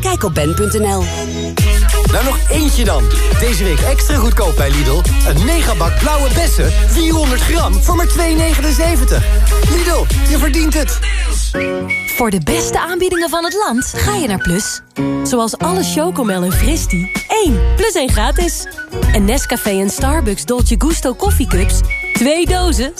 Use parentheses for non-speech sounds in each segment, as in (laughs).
Kijk op ben.nl. Nou, nog eentje dan. Deze week extra goedkoop bij Lidl. Een megabak blauwe bessen, 400 gram, voor maar 2,79. Lidl, je verdient het. Voor de beste aanbiedingen van het land ga je naar Plus. Zoals alle Chocomel en Fristie. 1 plus 1 gratis. En Nescafé en Starbucks Dolce Gusto koffiecups. 2 dozen, 7,99.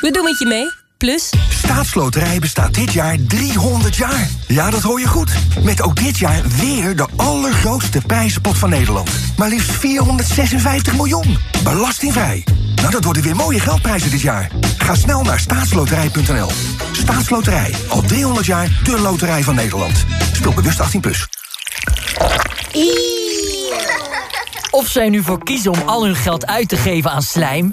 We doen het je mee. Plus... Staatsloterij bestaat dit jaar 300 jaar. Ja, dat hoor je goed. Met ook dit jaar weer de allergrootste prijzenpot van Nederland. Maar liefst 456 miljoen. Belastingvrij. Nou, dat worden weer mooie geldprijzen dit jaar. Ga snel naar staatsloterij.nl. Staatsloterij. Al 300 jaar de loterij van Nederland. Speel bewust 18+. Plus. Of zij nu voor kiezen om al hun geld uit te geven aan slijm...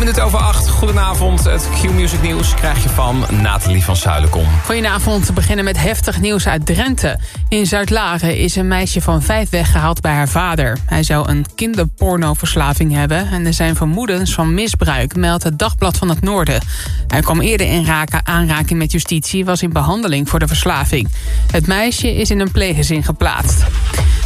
1 minuut over 8. Goedenavond. Het Q-Music nieuws krijg je van Nathalie van Zuilenkom. Goedenavond. We beginnen met heftig nieuws uit Drenthe. In Zuidlaren is een meisje van vijf weggehaald bij haar vader. Hij zou een kinderpornoverslaving hebben... en er zijn vermoedens van misbruik, meldt het Dagblad van het Noorden. Hij kwam eerder in aanraking met justitie... was in behandeling voor de verslaving. Het meisje is in een pleeggezin geplaatst.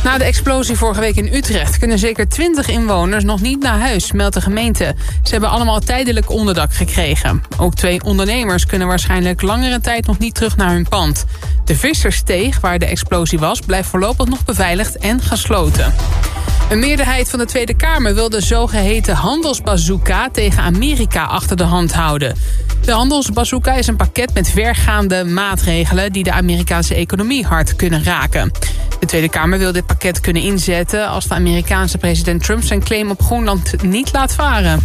Na de explosie vorige week in Utrecht... kunnen zeker 20 inwoners nog niet naar huis, meldt de gemeente. Ze hebben allemaal tijdelijk onderdak gekregen. Ook twee ondernemers kunnen waarschijnlijk langere tijd nog niet terug naar hun pand. De Vissersteeg, waar de explosie was, blijft voorlopig nog beveiligd en gesloten. Een meerderheid van de Tweede Kamer wil de zogeheten handelsbazooka tegen Amerika achter de hand houden. De handelsbazooka is een pakket met vergaande maatregelen die de Amerikaanse economie hard kunnen raken. De Tweede Kamer wil dit pakket kunnen inzetten als de Amerikaanse president Trump zijn claim op Groenland niet laat varen.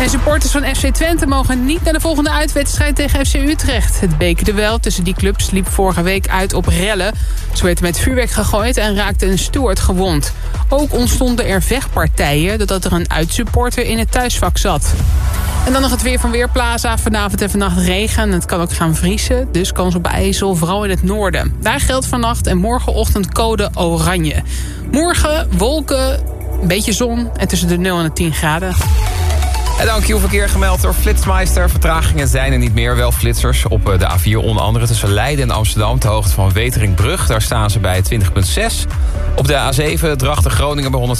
En supporters van FC Twente mogen niet naar de volgende uitwedstrijd tegen FC Utrecht. Het bekerduel tussen die clubs liep vorige week uit op rellen. Ze werd met vuurwerk gegooid en raakte een steward gewond. Ook ontstonden er vechtpartijen doordat er een uitsupporter in het thuisvak zat. En dan nog het weer van Weerplaza. Vanavond en vannacht regen. Het kan ook gaan vriezen. Dus kans op ijzel, vooral in het noorden. Daar geldt vannacht en morgenochtend code oranje. Morgen wolken, een beetje zon en tussen de 0 en de 10 graden. En dan Q-verkeer gemeld door Flitsmeister. Vertragingen zijn er niet meer. Wel flitsers op eh, de A4 onder andere tussen Leiden en Amsterdam... ter hoogte van Weteringbrug. Daar staan ze bij 20,6. Op de A7 Drachten-Groningen bij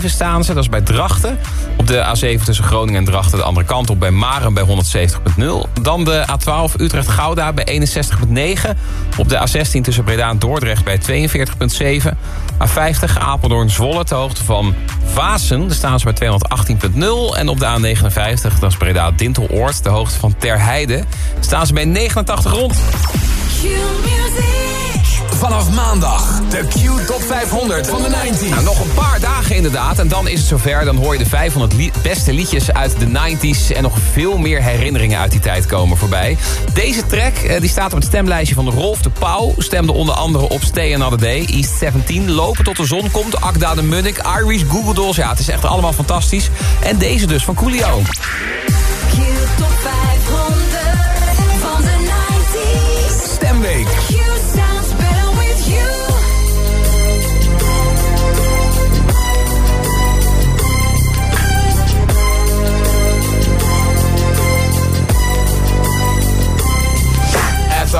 167,7 staan ze. Dat is bij Drachten. Op de A7 tussen Groningen en Drachten de andere kant op... bij Maren bij 170,0. Dan de A12 Utrecht-Gouda bij 61,9. Op de A16 tussen Breda en Dordrecht bij 42,7. A50 Apeldoorn-Zwolle ter hoogte van Vasen. Daar staan ze bij 218,0. En op de A59, dat is Breda Dinteloord, de hoogte van Terheide... staan ze bij 89 rond. Vanaf maandag de Q Top 500 van de 90s. Nou, nog een paar dagen inderdaad. En dan is het zover. Dan hoor je de 500 beste liedjes uit de 90s. En nog veel meer herinneringen uit die tijd komen voorbij. Deze track eh, die staat op het stemlijstje van Rolf de Pauw. Stemde onder andere op Stay Another Day, East 17, Lopen tot de zon komt, Akda de Munnik, Irish, Google Dolls. Ja, het is echt allemaal fantastisch. En deze dus van Coolio. Q Top 500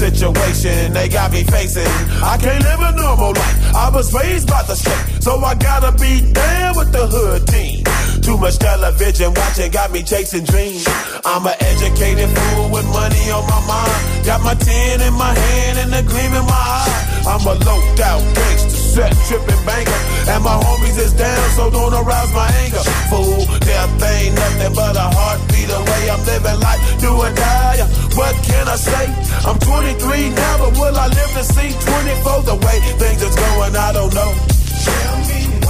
Situation they got me facing. I can't live a normal life. I was raised by the state, so I gotta be down with the hood team. Too much television watching got me chasing dreams. I'm an educated fool with money on my mind. Got my tin in my hand and a gleam in my eye. I'm a low out gangster, set tripping banker. And my homies is down, so don't arouse my anger. Fool, death ain't nothing but a heartbeat away. I'm living life, do or die. What can I say? I'm 23 now, but will I live to see 24? The way things is going, I don't know. Tell me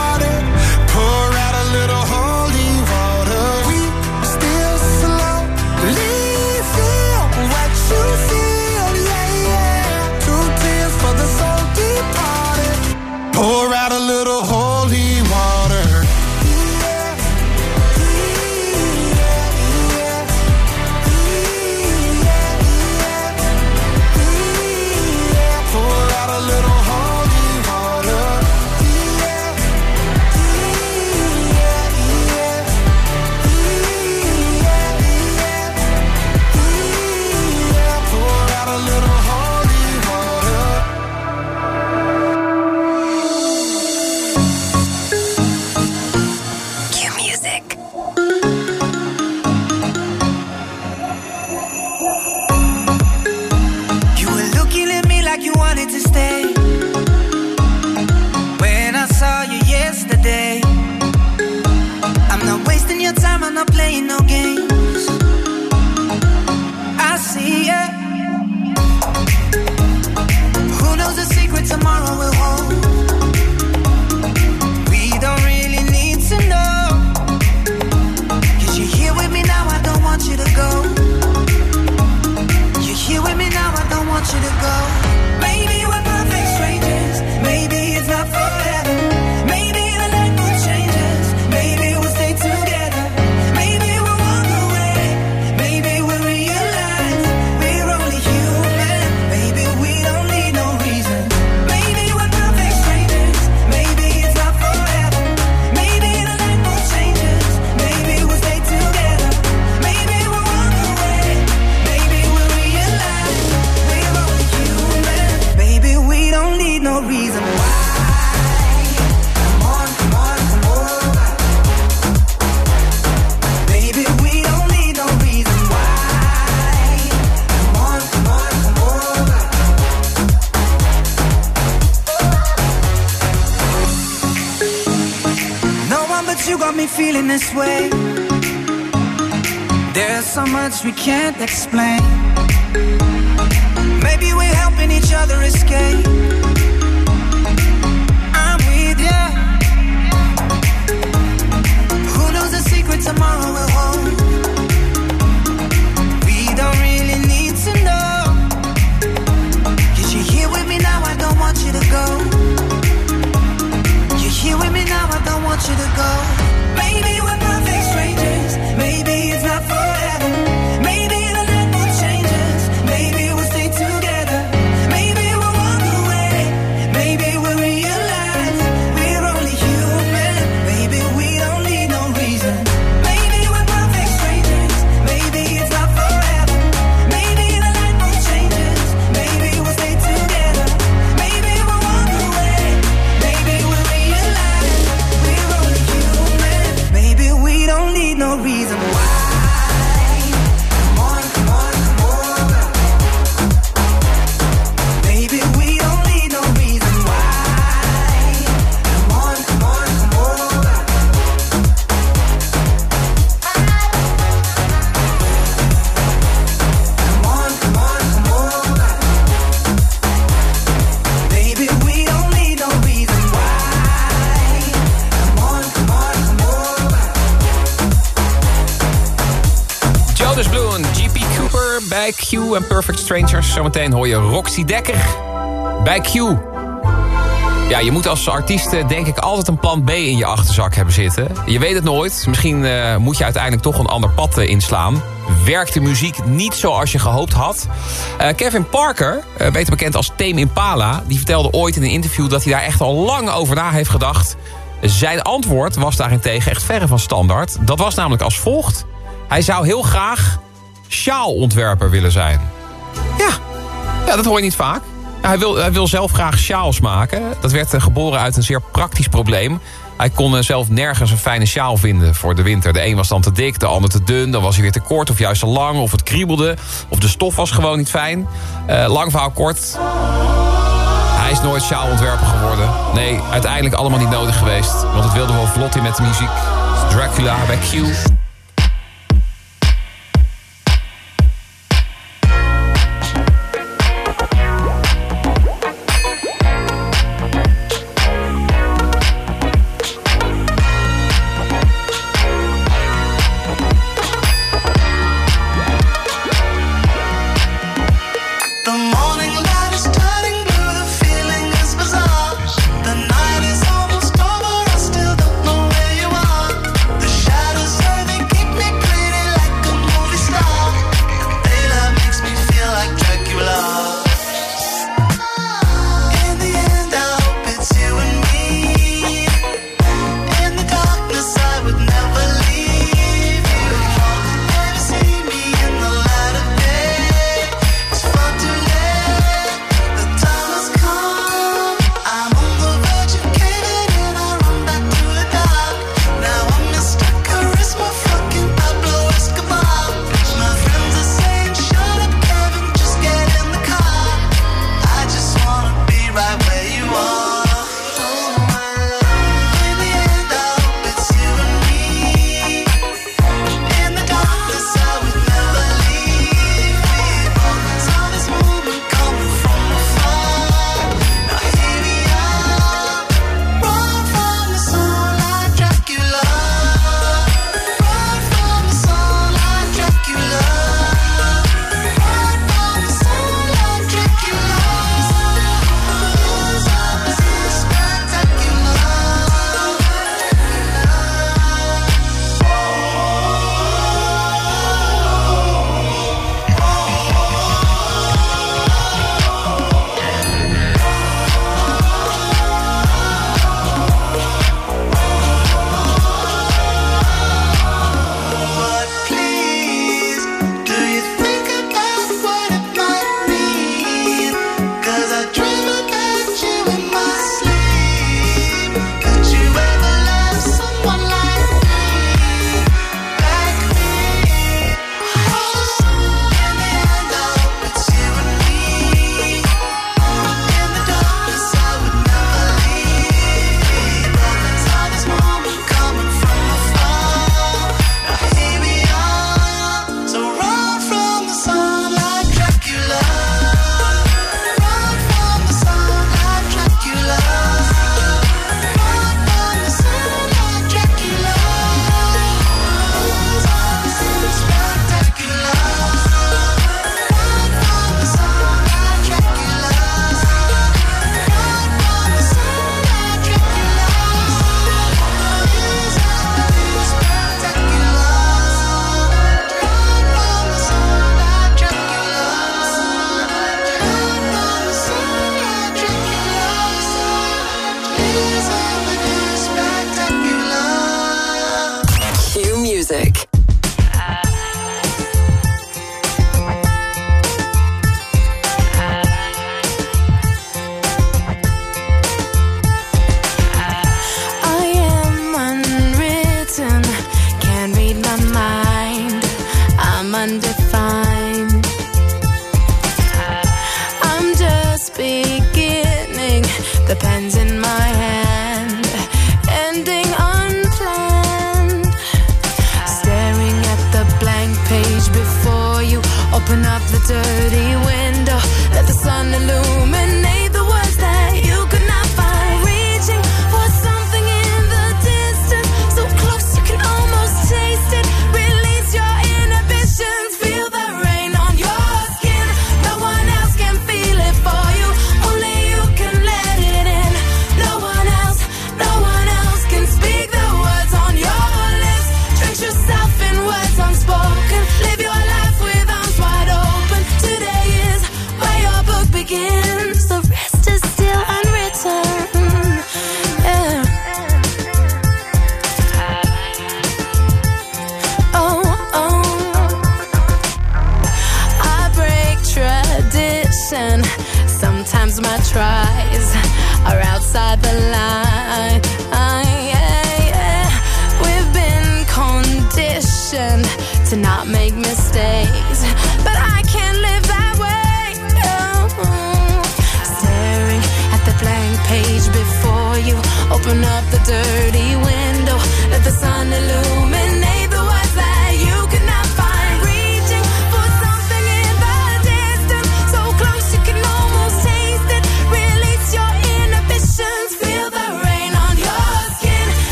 words we can't explain. Q en Perfect Strangers. Zometeen hoor je Roxy Dekker bij Q. Ja, je moet als artiest eh, denk ik altijd een plan B in je achterzak hebben zitten. Je weet het nooit. Misschien eh, moet je uiteindelijk toch een ander pad eh, inslaan. Werkt de muziek niet zoals je gehoopt had? Kevin Parker, beter bekend als Tame Impala... die vertelde ooit in een interview dat hij daar echt al lang over na heeft gedacht. Zijn antwoord was daarentegen echt verre van standaard. Dat was namelijk als volgt. Hij zou heel graag sjaalontwerper willen zijn. Ja, ja dat hoor je niet vaak. Hij, wil, hij wil zelf graag sjaals maken. Dat werd eh, geboren uit een zeer praktisch probleem. Hij kon eh, zelf nergens een fijne sjaal vinden voor de winter. De een was dan te dik, de ander te dun. Dan was hij weer te kort of juist te lang. Of het kriebelde. Of de stof was gewoon niet fijn. Eh, lang verhaal kort. Hij is nooit sjaalontwerper geworden. Nee, uiteindelijk allemaal niet nodig geweest. Want het wilde wel vlot in met de muziek. Dracula bij Q.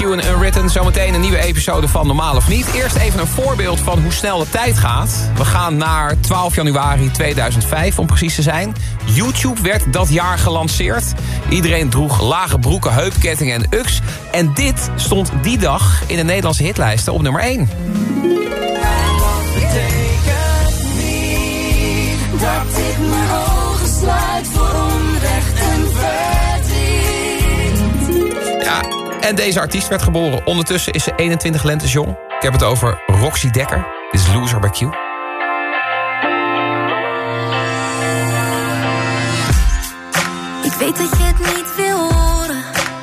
En Unwritten. Zometeen een nieuwe episode van Normaal of Niet. Eerst even een voorbeeld van hoe snel de tijd gaat. We gaan naar 12 januari 2005 om precies te zijn. YouTube werd dat jaar gelanceerd. Iedereen droeg lage broeken, heupkettingen en uks. En dit stond die dag in de Nederlandse hitlijsten op nummer 1. Dat dat ik mijn ogen sluit En deze artiest werd geboren. Ondertussen is ze 21 lentes jong. Ik heb het over Roxy Dekker. Dit is Loser by Q. Ik weet dat je het niet wil horen.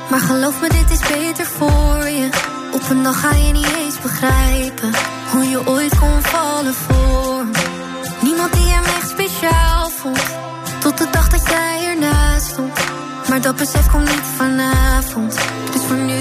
Maar geloof me, dit is beter voor je. Op een dag ga je niet eens begrijpen. Hoe je ooit kon vallen voor Niemand die hem echt speciaal vond. Tot de dag dat jij ernaast stond. Maar dat besef komt niet vanavond. Dus voor nu.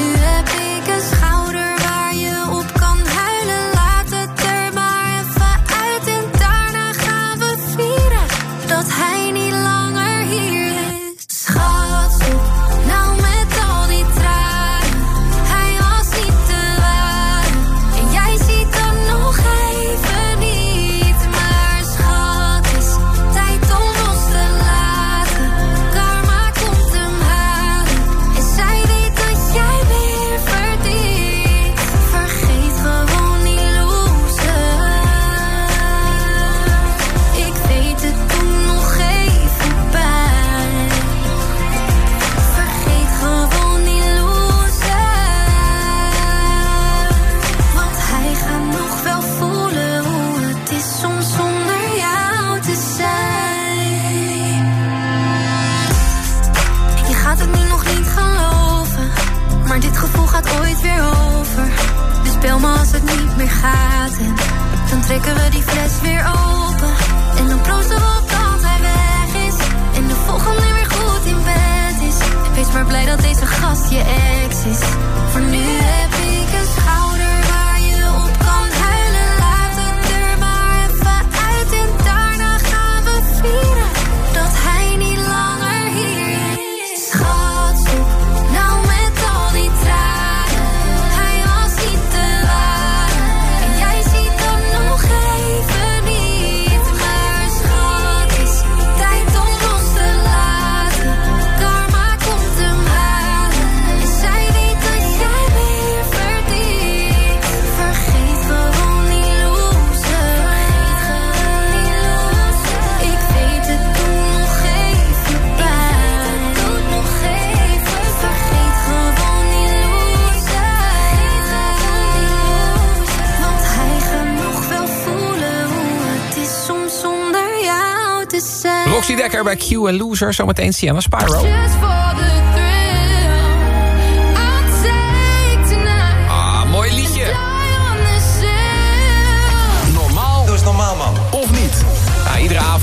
Q en Loser. Zometeen Sienna Spyro.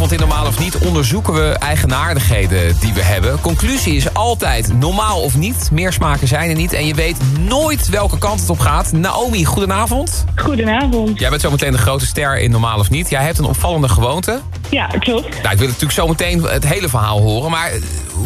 Avond in Normaal of Niet onderzoeken we eigenaardigheden die we hebben. Conclusie is altijd normaal of niet. Meer smaken zijn er niet. En je weet nooit welke kant het op gaat. Naomi, goedenavond. Goedenavond. Jij bent zometeen de grote ster in Normaal of Niet. Jij hebt een opvallende gewoonte. Ja, klopt. Nou, ik wil natuurlijk zo meteen het hele verhaal horen. Maar eh,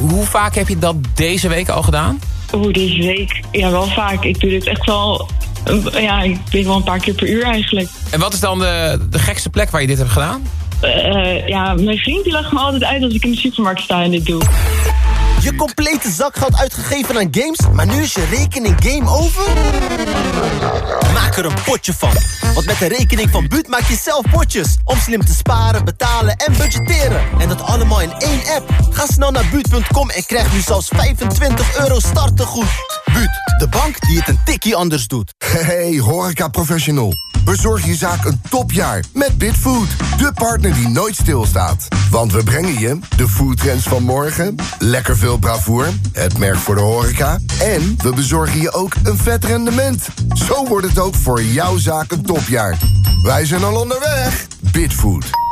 hoe vaak heb je dat deze week al gedaan? Oeh, deze week. Ja, wel vaak. Ik doe dit echt wel... eh, Ja, ik denk wel een paar keer per uur eigenlijk. En wat is dan de, de gekste plek waar je dit hebt gedaan? Eh, ja, mijn vriend die lacht me altijd uit als ik in de supermarkt sta en dit doe. Je complete zakgeld uitgegeven aan games, maar nu is je rekening game over? Maak er een potje van. Want met de rekening van Buut maak je zelf potjes. Om slim te sparen, betalen en budgetteren. En dat allemaal in één app. Ga snel naar Buut.com en krijg nu zelfs 25 euro startegoed. Buut, de bank die het een tikkie anders doet. Hey, horeca professional. Bezorg je zaak een topjaar met Bitfood. De partner die nooit stilstaat. Want we brengen je de foodtrends van morgen, lekker veel bravoer, het merk voor de horeca... en we bezorgen je ook een vet rendement. Zo wordt het ook voor jouw zaak een topjaar. Wij zijn al onderweg. Bitfood.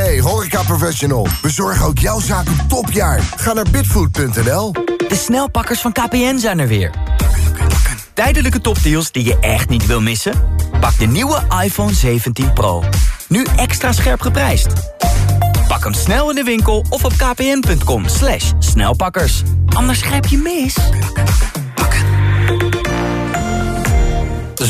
Hey, horeca professional. Bezorg ook jouw zaak een topjaar. Ga naar bitfood.nl. De snelpakkers van KPN zijn er weer. Tijdelijke topdeals die je echt niet wil missen? Pak de nieuwe iPhone 17 Pro. Nu extra scherp geprijsd. Pak hem snel in de winkel of op kpn.com snelpakkers. Anders grijp je mis.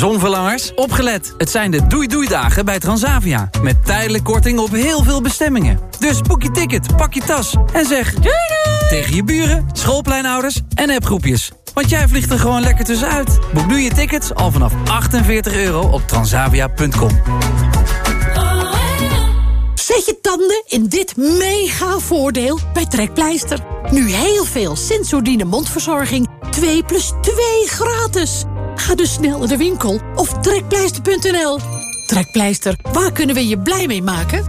Zonverlangers, opgelet. Het zijn de doei-doei-dagen bij Transavia. Met tijdelijk korting op heel veel bestemmingen. Dus boek je ticket, pak je tas en zeg... Doei doei! Tegen je buren, schoolpleinouders en appgroepjes. Want jij vliegt er gewoon lekker tussenuit. Boek nu je tickets al vanaf 48 euro op transavia.com. Zet je tanden in dit mega voordeel bij Trekpleister. Nu heel veel Sensodyne mondverzorging. 2 plus 2 gratis. Ga dus snel naar de winkel of trekpleister.nl. Trekpleister, waar kunnen we je blij mee maken?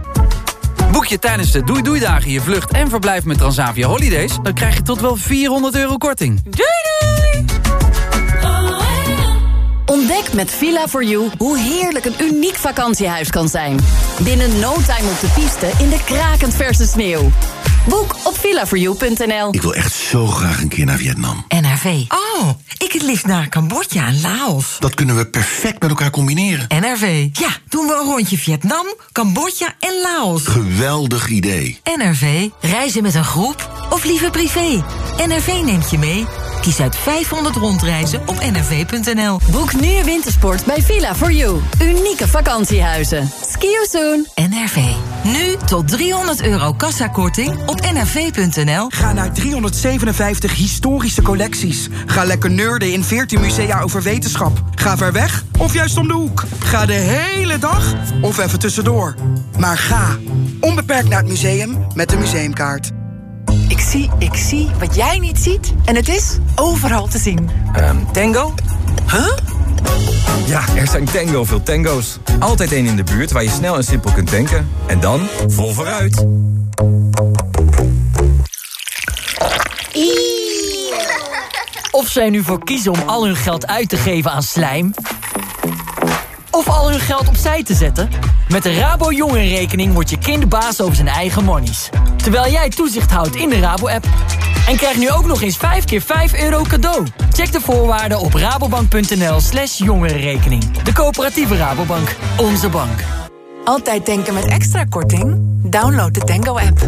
Boek je tijdens de doei-doei-dagen je vlucht en verblijf met Transavia Holidays... dan krijg je tot wel 400 euro korting. Doei doei! Ontdek met Villa4You hoe heerlijk een uniek vakantiehuis kan zijn. Binnen no time op de piste in de krakend verse sneeuw. Boek op villa4you.nl. Ik wil echt zo graag een keer naar Vietnam. NRV. Oh, ik het liefst naar Cambodja en Laos. Dat kunnen we perfect met elkaar combineren. NRV. Ja, doen we een rondje Vietnam, Cambodja en Laos. Geweldig idee. NRV. Reizen met een groep of liever privé. NRV neemt je mee. Kies uit 500 rondreizen op nrv.nl. Boek nu je wintersport bij Villa4You. Unieke vakantiehuizen. Ski you soon. NRV. Nu tot 300 euro kassakorting op nrv.nl. Ga naar 357 historische collecties. Ga lekker nerden in 14 musea over wetenschap. Ga ver weg of juist om de hoek. Ga de hele dag of even tussendoor. Maar ga onbeperkt naar het museum met de museumkaart. Ik zie, ik zie wat jij niet ziet. En het is overal te zien. Ehm, tango? Huh? Ja, er zijn tango veel tango's. Altijd één in de buurt waar je snel en simpel kunt tanken. En dan vol vooruit. Of zij nu voor kiezen om al hun geld uit te geven aan slijm... of al hun geld opzij te zetten... met de Rabo Jongerenrekening wordt je kind baas over zijn eigen monies. Terwijl jij toezicht houdt in de Rabo-app. En krijg nu ook nog eens 5 keer 5 euro cadeau. Check de voorwaarden op rabobank.nl slash jongerenrekening. De coöperatieve Rabobank. Onze bank. Altijd denken met extra korting? Download de Tango-app.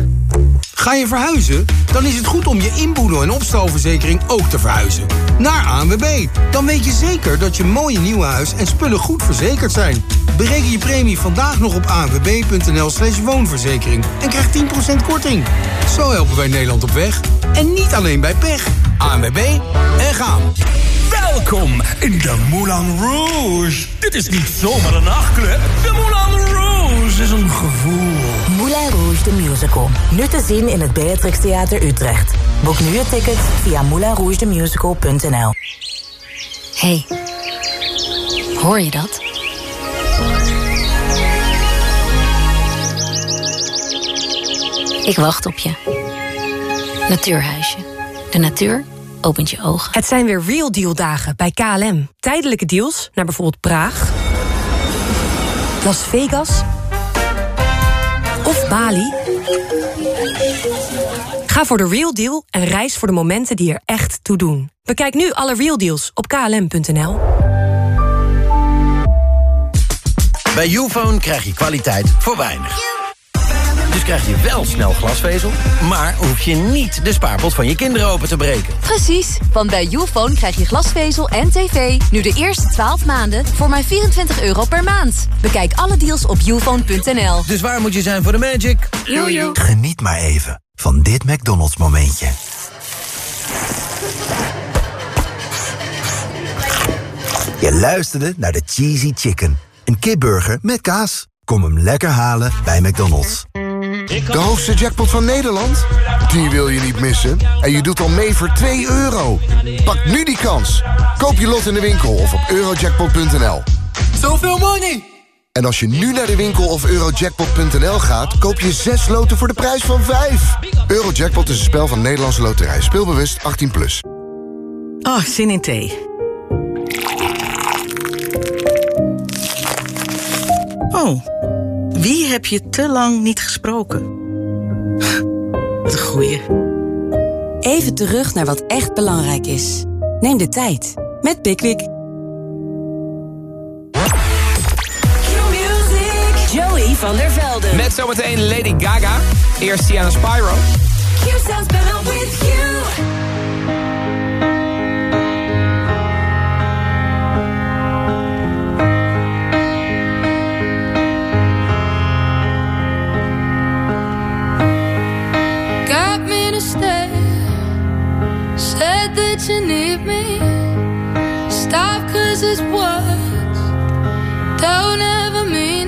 Ga je verhuizen? Dan is het goed om je inboedel- en opstalverzekering ook te verhuizen. Naar ANWB. Dan weet je zeker dat je mooie nieuwe huis en spullen goed verzekerd zijn. Bereken je premie vandaag nog op anwb.nl slash woonverzekering. En krijg 10% korting. Zo helpen wij Nederland op weg. En niet alleen bij pech. ANWB en gaan. Welkom in de Moulin Rouge. Dit is niet zomaar een nachtclub. De Moulin Rouge is een gevoel. The Musical. Nu te zien in het Beatrix Theater Utrecht. Boek nu je ticket via moulinrougethemusical.nl Hey, hoor je dat? Ik wacht op je. Natuurhuisje. De natuur opent je ogen. Het zijn weer Real Deal dagen bij KLM. Tijdelijke deals naar bijvoorbeeld Praag, Las Vegas of Bali. Ga voor de Real Deal en reis voor de momenten die er echt toe doen. Bekijk nu alle Real Deals op klm.nl. Bij Ufone krijg je kwaliteit voor weinig. Krijg je wel snel glasvezel, maar hoef je niet de spaarpot van je kinderen open te breken. Precies, want bij Youfone krijg je glasvezel en tv nu de eerste 12 maanden voor maar 24 euro per maand. Bekijk alle deals op youfone.nl. Dus waar moet je zijn voor de magic? Jojo. Geniet maar even van dit McDonald's momentje. Je luisterde naar de Cheesy Chicken. Een kipburger met kaas. Kom hem lekker halen bij McDonald's. De hoogste jackpot van Nederland? Die wil je niet missen. En je doet al mee voor 2 euro. Pak nu die kans. Koop je lot in de winkel of op eurojackpot.nl. Zoveel money! En als je nu naar de winkel of eurojackpot.nl gaat... koop je 6 loten voor de prijs van 5. Eurojackpot is een spel van Nederlandse Loterij. Speelbewust 18+. Plus. Oh, zin in thee. Oh, wie heb je te lang niet gesproken? Wat een goeie. Even terug naar wat echt belangrijk is. Neem de tijd met Pickwick. Joey van der Velden. Met zometeen Lady Gaga. Eerst Sienna Spyro. You sounds better with you. To stay. Said that you need me. Stop, cause it's words don't ever mean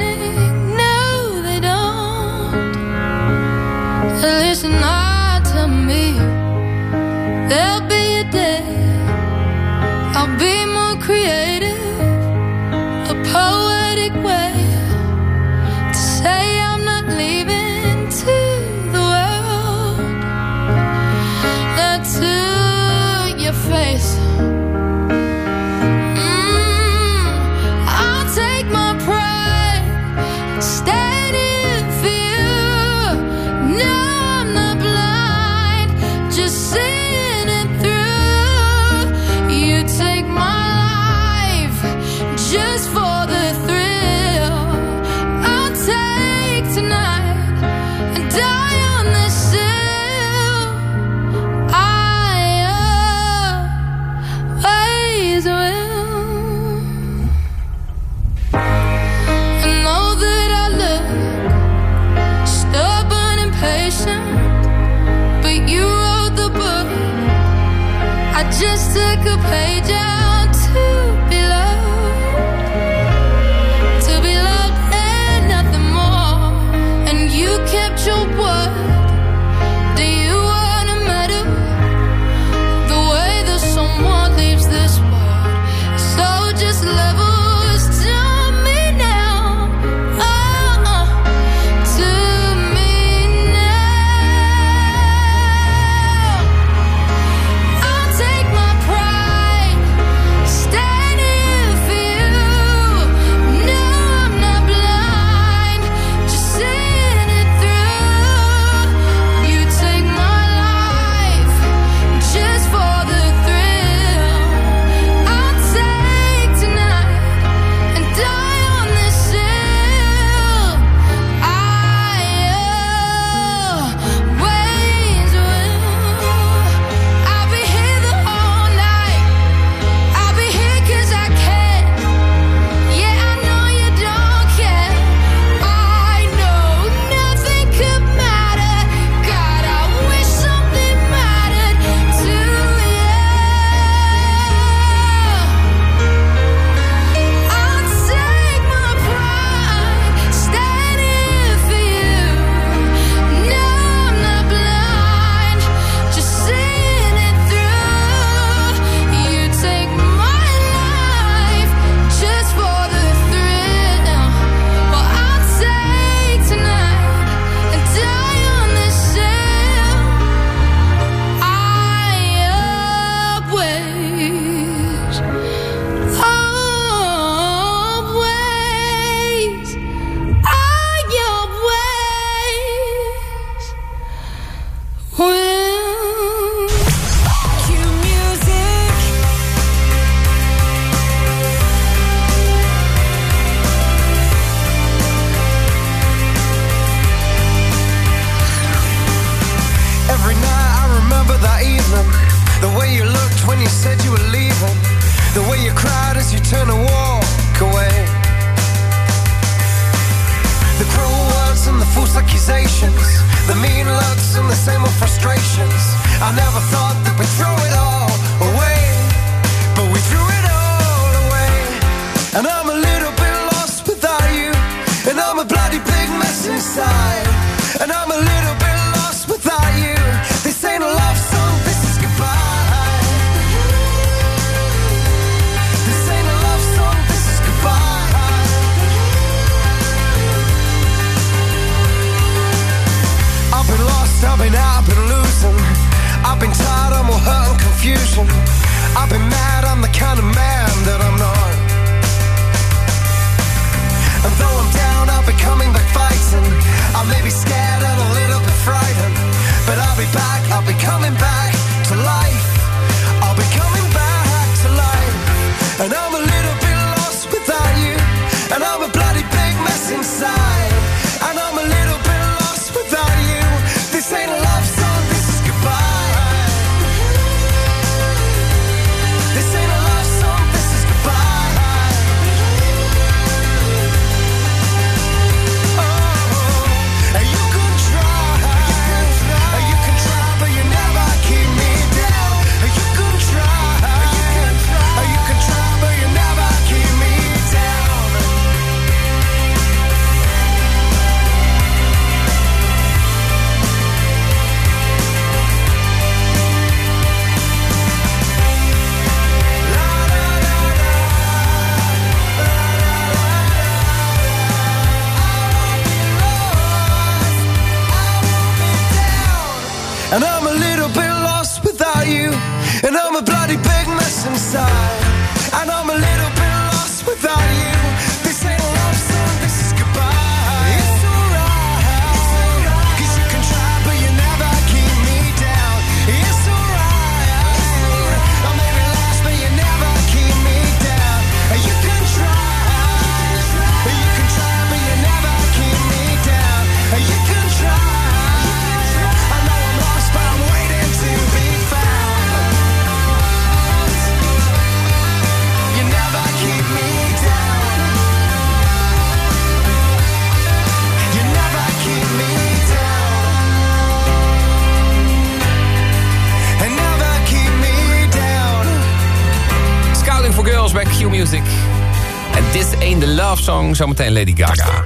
The Love Song, zometeen Lady Gaga.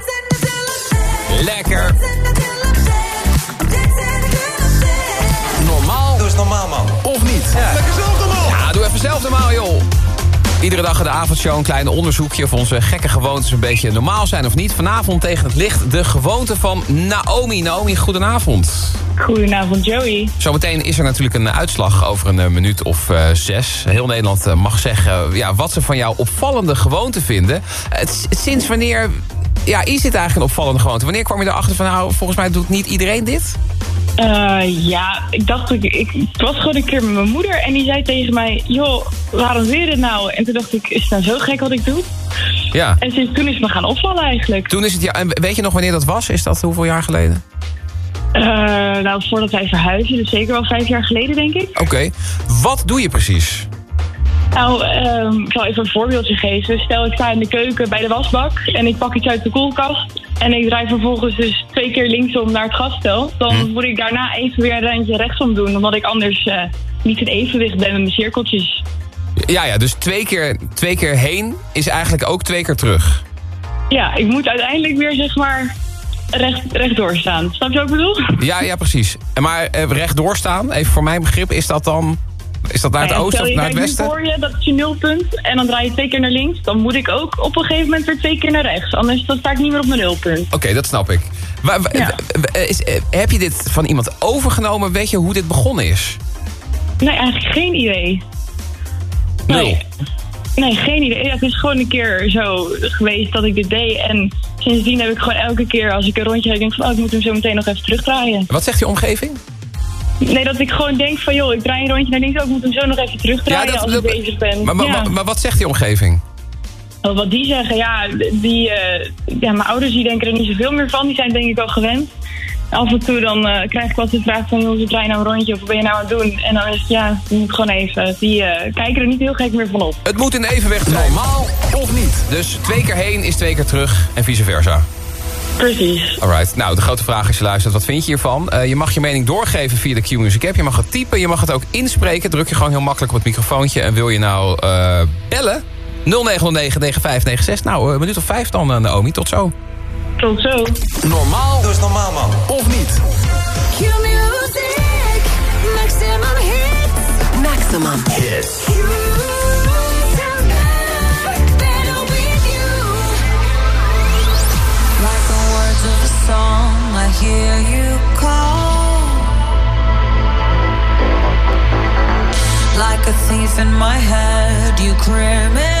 Lekker. Normaal. Doe eens normaal, man. Of niet? Ja. Lekker zelf normaal. Ja, doe even zelf normaal, joh. Iedere dag in de avondshow een klein onderzoekje... of onze gekke gewoontes een beetje normaal zijn of niet. Vanavond tegen het licht de gewoonte van Naomi. Naomi, goedenavond. Goedenavond, Joey. Zometeen is er natuurlijk een uitslag over een eh, minuut of eh, zes. Heel Nederland eh, mag zeggen ja, wat ze van jouw opvallende gewoonte vinden. Het- sinds wanneer ja, is dit eigenlijk een opvallende gewoonte? Wanneer kwam je erachter van... nou, volgens mij doet niet iedereen dit? Ja, ik dacht, ik, ik het was gewoon een keer met mijn moeder en die zei tegen mij, joh, waarom doe je dit nou? En toen dacht ik, is het nou zo gek wat ik doe? Ja. En sinds toen is het me gaan opvallen eigenlijk. Toen is het... Ja, en weet je nog wanneer dat was? Is dat hoeveel jaar geleden? Eh, nou, voordat wij verhuisden, dus zeker wel vijf jaar geleden, denk ik. Oké. Wat doe je precies? Nou, ehm, ik zal even een voorbeeldje geven. Stel, ik sta in de keuken bij de wasbak en ik pak iets uit de koelkast. En ik draai vervolgens dus twee keer linksom naar het gasstel. Dan moet ik daarna even weer een randje rechtsom doen, omdat ik anders eh, niet in evenwicht ben met mijn cirkeltjes. Ja, ja, dus twee keer, twee keer heen is eigenlijk ook twee keer terug. Ja, ik moet uiteindelijk weer zeg maar recht, rechtdoor staan. Snap je wat ik bedoel? Ja, ja, precies. Maar eh, rechtdoor staan, even voor mijn begrip, is dat dan... Is dat naar het ja, oosten of naar het westen? voor je, dat is je nulpunt. En dan draai je twee keer naar links. Dan moet ik ook op een gegeven moment weer twee keer naar rechts. Anders dan sta ik niet meer op mijn nulpunt. Oké, dat snap ik. Is, eh, heb je dit van iemand overgenomen? Weet je hoe dit begonnen is? Nee, eigenlijk geen idee. Nul. Nee, geen idee. Ja, het is gewoon een keer zo geweest dat ik dit deed. En sindsdien heb ik gewoon elke keer als ik een rondje ga, denk van, oh, ik moet hem zo meteen nog even terugdraaien. Wat zegt je omgeving? Nee, dat ik gewoon denk van, joh, ik draai een rondje naar links, oh, ik moet hem zo nog even terugdraaien als ik bezig ben. Maar, maar, ja. maar, maar wat zegt die omgeving? Wel, Wat die zeggen, ja, die, eh, ja, mijn ouders die denken er niet zoveel meer van. Die zijn denk ik al gewend. Af en toe dan eh, krijg ik wel eens de vraag van, joh, ze draaien nou een rondje of wat ben je nou aan het doen? En dan is het, ja, je moet gewoon even. Die eh, kijken er niet heel gek meer van op. Het moet in evenwicht zijn. Normaal of niet? Dus twee keer heen is twee keer terug en vice versa. Precies. Alright, nou de grote vraag als je luistert, wat vind je hiervan? Eh, je mag je mening doorgeven via de Q-Music app. Je mag het typen, je mag het ook inspreken. Druk je gewoon heel makkelijk op het microfoontje. En wil je nou eh, bellen? 0909-9596. Nou, een minuut of vijf dan, Naomi. Tot zo. Tot zo. Normaal. Doe eens normaal, man. Of niet? Q-music, maximum hits. Maximum hits. Like the words of a song, I hear you call. Like a thief in my head, you criminal.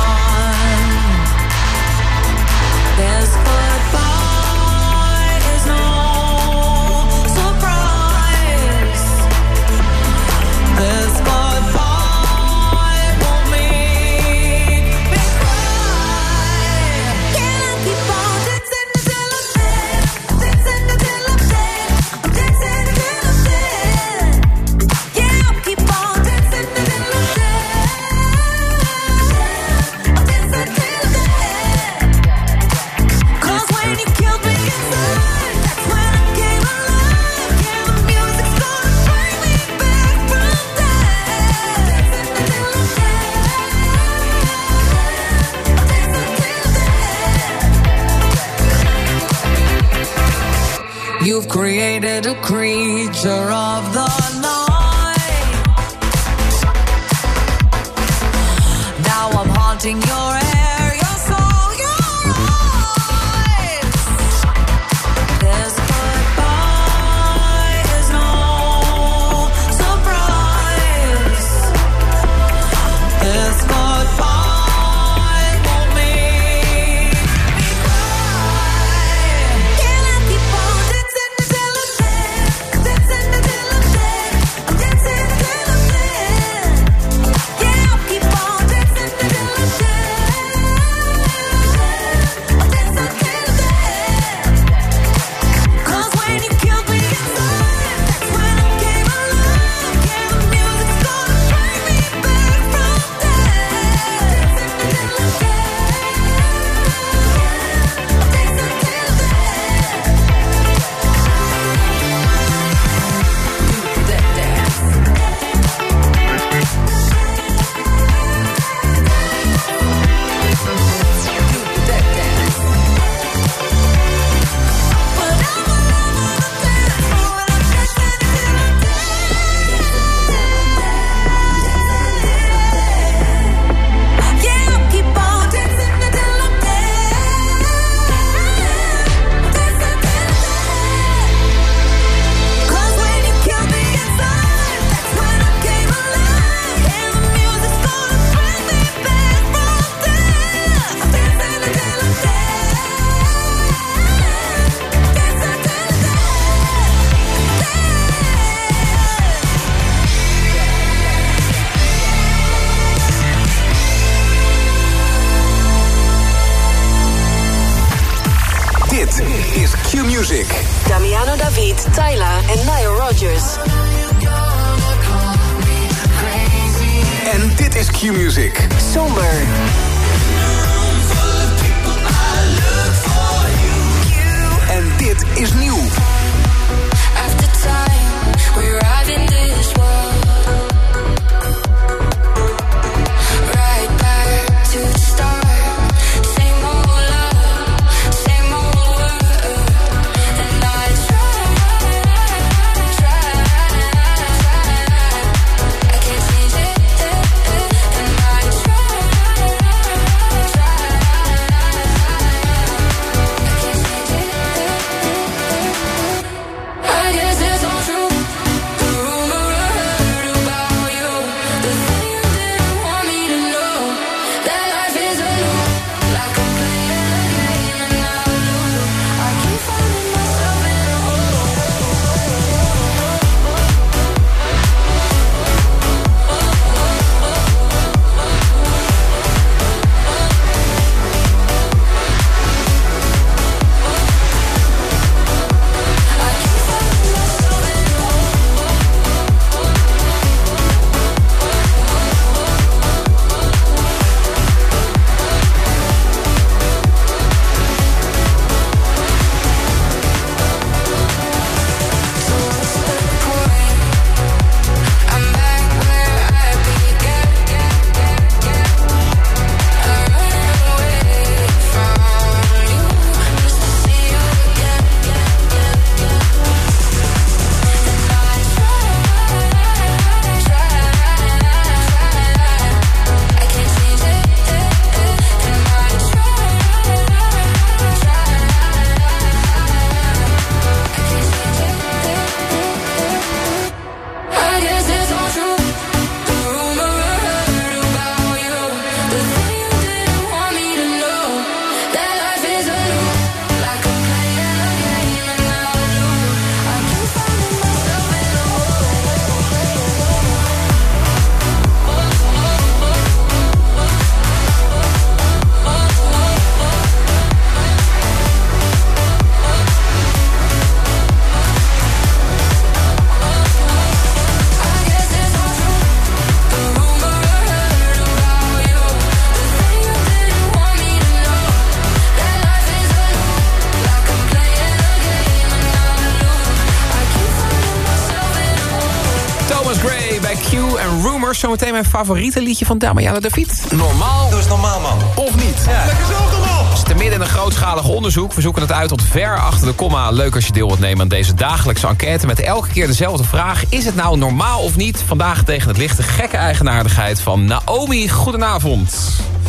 Q en Rumors. Zometeen mijn favoriete liedje van Damiano David. Normaal. Dat is normaal, man. Of niet? Lekker zo normaal. We zitten midden in een grootschalig onderzoek. We zoeken het uit tot ver achter de komma. Leuk als je deel wilt nemen aan deze dagelijkse enquête... met elke keer dezelfde vraag. Is het nou normaal of niet? Vandaag tegen het lichte gekke eigenaardigheid van Naomi. Goedenavond.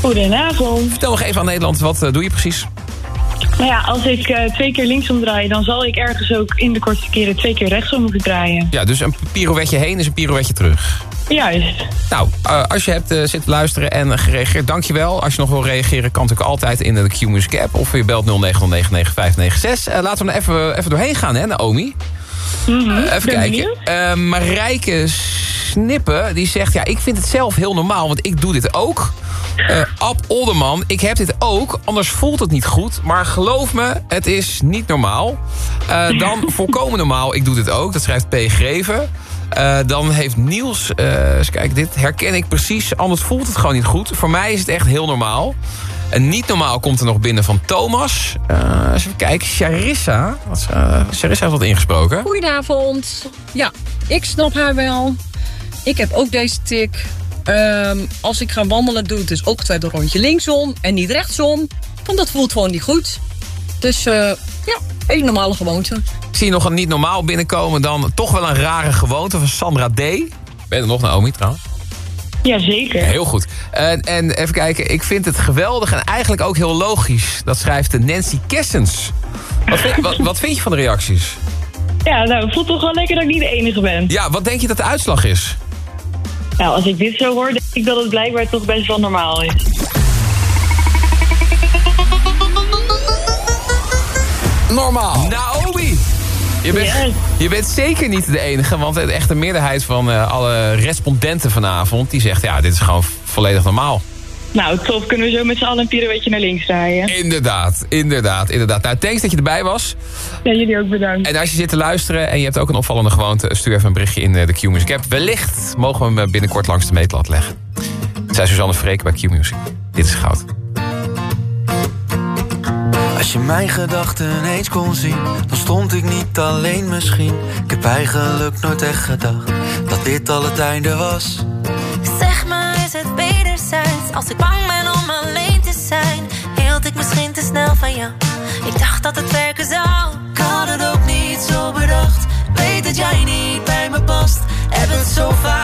Goedenavond. Vertel nog even aan Nederland, wat eh, doe je precies? Nou ja, als ik eh, twee keer linksom draai, dan zal ik ergens ook in de kortste keren twee keer rechtsom moeten draaien. Ja, dus een pirouetje heen is een pirouetje terug. Juist. Nou, eh, als je hebt eh, zitten luisteren en gereageerd, dankjewel. Als je nog wil reageren, kan natuurlijk altijd in de Q-Music app. Of je belt 09099596. Uh, laten we er even, even doorheen gaan, hè, Naomi? Even ben kijken. Eh, Marijke Snippen, die zegt... ja, ik vind het zelf heel normaal, want ik doe dit ook. Eh Ab Olderman, ik heb dit ook, anders voelt het niet goed. Maar geloof me, het is niet normaal. Eh, dan (laughs) volkomen normaal, ik doe dit ook. Dat schrijft P. Greven. Eh, dan heeft Niels, eens kijken, dit herken ik precies. Anders voelt het gewoon niet goed. Voor mij is het echt heel normaal. En niet normaal komt er nog binnen van Thomas. Eens even kijken, Charissa. Wat, eh, Charissa heeft wat ingesproken. Goedenavond. Ja, ik snap haar wel. Ik heb ook deze tik. Ehm, als ik ga wandelen, doe ik dus ook altijd een rondje linksom en niet rechtsom. Want dat voelt gewoon niet goed. Dus eh, ja, hele normale gewoonte. Ik zie nog een niet normaal binnenkomen. Dan toch wel een rare gewoonte van Sandra D. Ben je er nog, Naomi, trouwens? Jazeker. Heel goed. En, en even kijken, ik vind het geweldig en eigenlijk ook heel logisch. Dat schrijft de Nancy Kessens. Wat vind, wat, wat vind je van de reacties? Ja, nou, het voelt toch wel lekker dat ik niet de enige ben. Ja, wat denk je dat de uitslag is? Nou, als ik dit zo hoor, denk ik dat het blijkbaar toch best wel normaal is. Normaal. Naomi! Je bent, je bent zeker niet de enige, want de echte meerderheid van eh, alle respondenten vanavond... die zegt, ja, dit is gewoon volledig normaal. Nou, top. Kunnen we zo met z'n allen een pirouetje naar links draaien? Inderdaad, inderdaad, inderdaad. Nou, thanks dat je erbij was. Ja, jullie ook bedankt. En als je zit te luisteren en je hebt ook een opvallende gewoonte... stuur even een berichtje in eh, de Q-Music app. Wellicht mogen we hem eh, binnenkort langs de meetlat leggen. Zij Suzanne Freek bij Q-Music. Dit is goud. Als je mijn gedachten eens kon zien, dan stond ik niet alleen misschien. Ik heb eigenlijk nooit echt gedacht dat dit al het einde was. Zeg maar, is het wederzijds? Als ik bang ben om alleen te zijn, hield ik misschien te snel van jou. Ik dacht dat het werken zou. Ik had het ook niet zo bedacht. Weet dat jij niet bij me past. Heb het zo vaak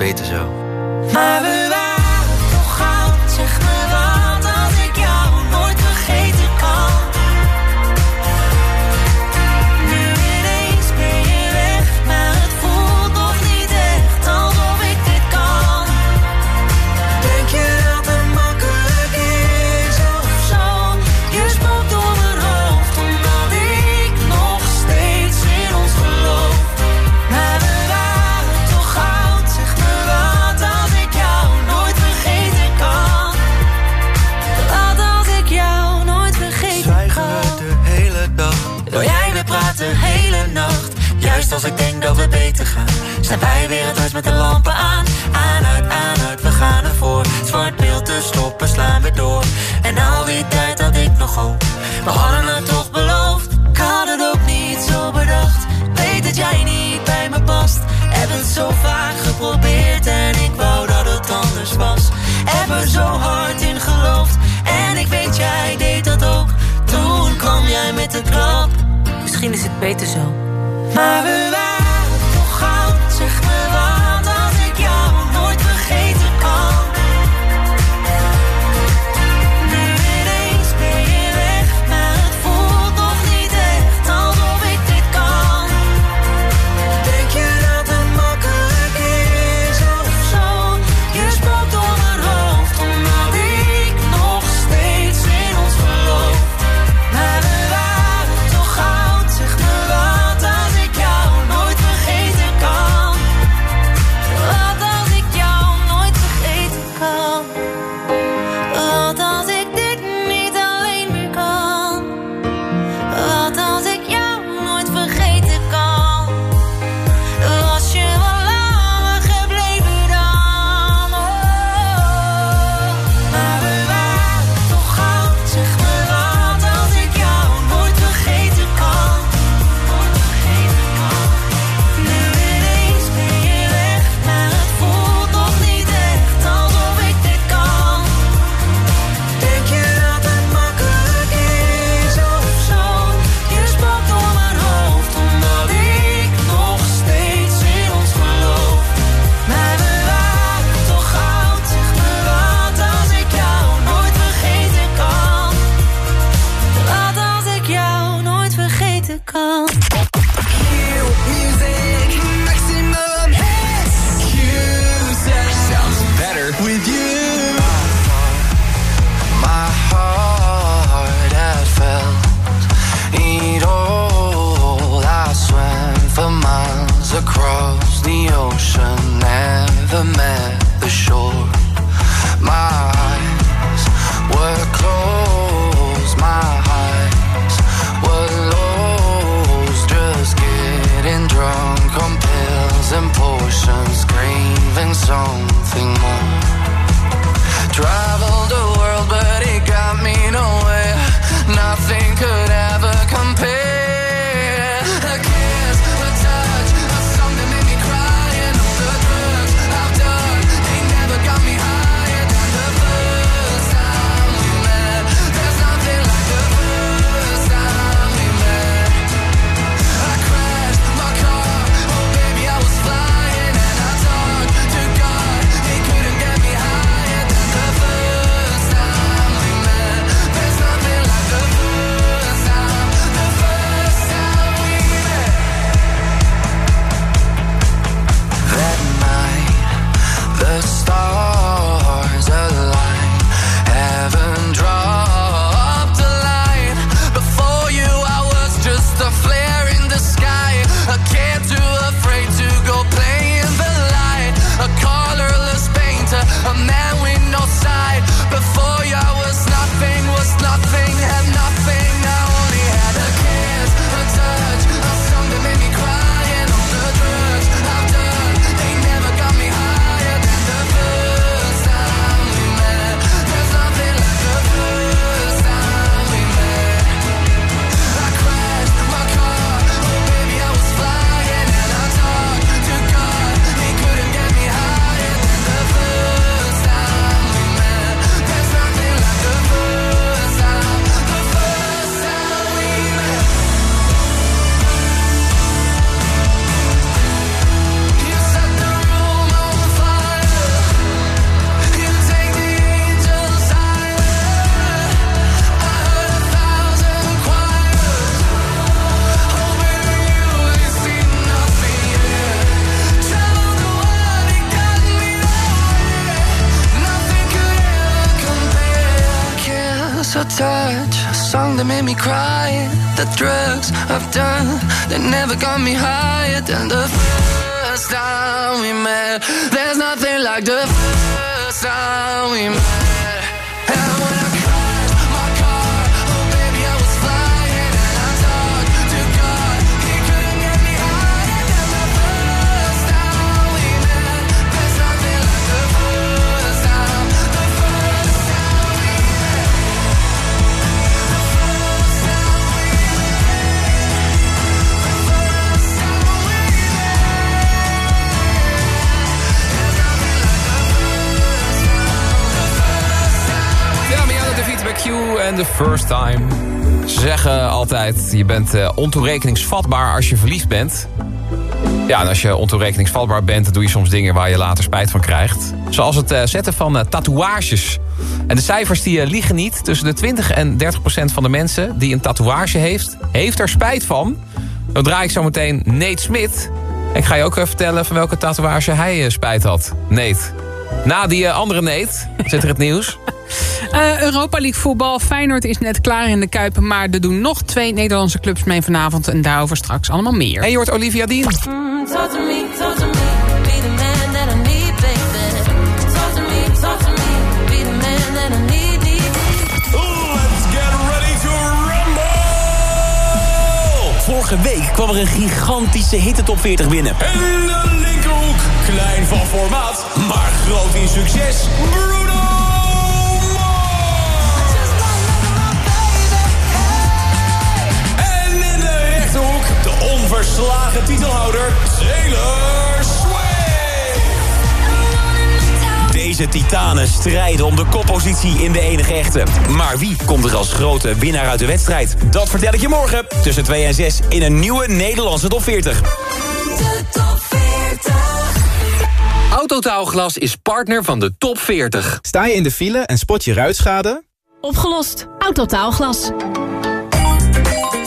beter zo. Maar we waren die ik nog hoop, we hadden toch beloofd. Ik had het ook niet zo bedacht, weet dat jij niet bij me past. Heb het zo vaak geprobeerd en ik wou dat het anders was. Heb er zo hard in geloofd en ik weet jij deed dat ook. Toen kwam jij met de klap. Misschien is het beter zo. Maar we waren never got me higher Ze zeggen altijd, je bent eh, ontoerekeningsvatbaar als je verliefd bent. Ja, en als je ontoerekeningsvatbaar bent... dan doe je soms dingen waar je later spijt van krijgt. Zoals het eh, zetten van eh, tatoeages. En de cijfers die liegen niet. Tussen de 20 en 30 procent van de mensen die een tatoeage heeft... heeft er spijt van. Dan draai ik zo meteen Nate Smit. Ik ga je ook vertellen van welke tatoeage hij spijt had. Nate. Na die andere Nate zit er het nieuws. (laughs) Eh, Europa League voetbal. Feyenoord is net klaar in de Kuip. Maar er doen nog twee Nederlandse clubs mee vanavond. En daarover straks allemaal meer. En je hoort Olivia talk to me. Talk to me, to rumble! Vorige week kwam er een gigantische hitte top 40 binnen. In de linkerhoek, klein van formaat, maar groot in succes. Bruno onverslagen titelhouder, Taylor Swift. Deze titanen strijden om de koppositie in de enige echte. Maar wie komt er als grote winnaar uit de wedstrijd? Dat vertel ik je morgen tussen 2 en 6 in een nieuwe Nederlandse top 40. De top 40. Autotaalglas is partner van de top 40. Sta je in de file en spot je ruitschade? Opgelost. Autotaalglas.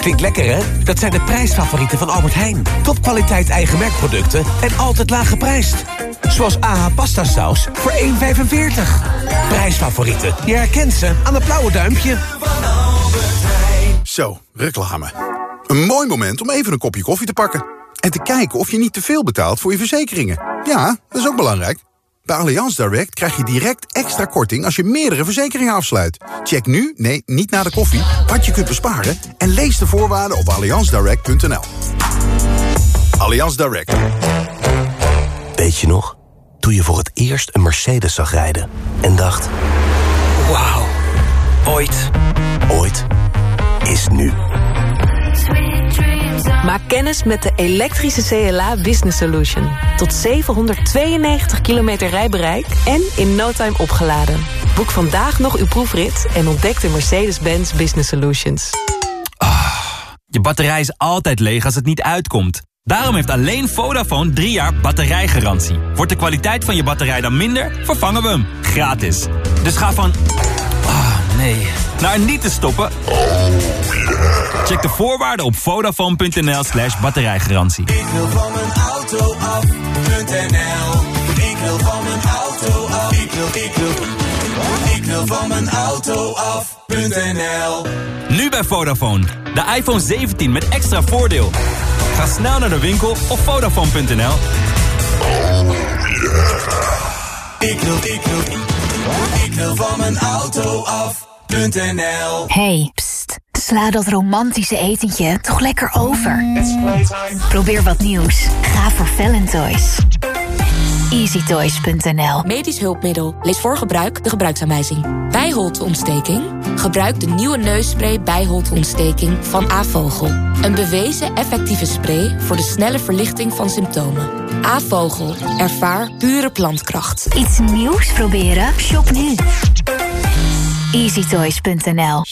Klinkt lekker, hè? Dat zijn de prijsfavorieten van Albert Heijn. Topkwaliteit eigen merkproducten en altijd laag geprijsd. Zoals AH pasta saus voor 1,45. Prijsfavorieten. Je herkent ze aan het blauwe duimpje. Zo, reclame. Een mooi moment om even een kopje koffie te pakken. En te kijken of je niet te veel betaalt voor je verzekeringen. Ja, dat is ook belangrijk. Bij Allianz Direct krijg je direct extra korting als je meerdere verzekeringen afsluit. Check nu, nee, niet na de koffie, wat je kunt besparen... en lees de voorwaarden op allianzdirect.nl. Allianz Direct. Weet je nog? Toen je voor het eerst een Mercedes zag rijden en dacht... Wauw, ooit, ooit is nu. Maak kennis met de elektrische CLA Business Solution. Tot 792 kilometer rijbereik en in no time opgeladen. Boek vandaag nog uw proefrit en ontdek de Mercedes-Benz Business Solutions. Je batterij is altijd leeg als het niet uitkomt. Daarom heeft alleen Vodafone 3 jaar batterijgarantie. Wordt de kwaliteit van je batterij dan minder, vervangen we hem. Gratis. Dus ga van... Ah, nee. Naar niet te stoppen... Check de voorwaarden op vodafone.nl slash batterijgarantie. Ik wil van mijn auto af.nl Ik wil van mijn auto af. Ik wil, ik wil, ik wil van mijn auto af.nl Nu bij Vodafone. De iPhone 17 met extra voordeel. Ga snel naar de winkel op vodafone.nl. Ik wil, ik wil, ik wil van mijn auto af.nl Hey, pst. Sla dat romantische etentje toch lekker over. Probeer wat nieuws. Ga voor Valentoys. EasyToys.nl Medisch hulpmiddel. Lees voor gebruik de gebruiksaanwijzing. Bijholteontsteking? Gebruik de nieuwe neusspray bijholteontsteking van Avogel. Een bewezen effectieve spray voor de snelle verlichting van symptomen. Avogel. Ervaar pure plantkracht. Iets nieuws proberen? Shop nu. EasyToys.nl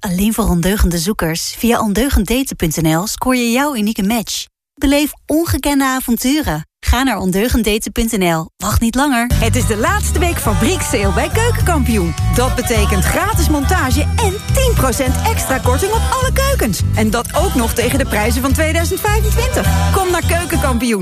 Alleen voor ondeugende zoekers. Via ondeugenddaten.nl scoor je jouw unieke match. Beleef ongekende avonturen. Ga naar ondeugenddaten.nl. Wacht niet langer. Het is de laatste week fabrieksteel bij Keukenkampioen. Dat betekent gratis montage en 10% extra korting op alle keukens. En dat ook nog tegen de prijzen van 2025. Kom naar Keukenkampioen.